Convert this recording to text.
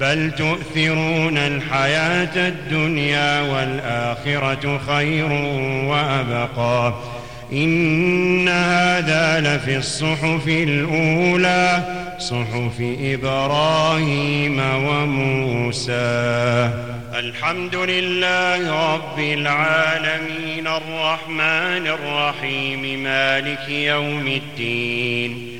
بل تؤثرون الحياة الدنيا والآخرة خير وأبقى. إن هذا لفي الصحف الأولى صحف إبراهيم وموسى. الحمد لله رب العالمين الرحمن الرحيم مالك يوم الدين.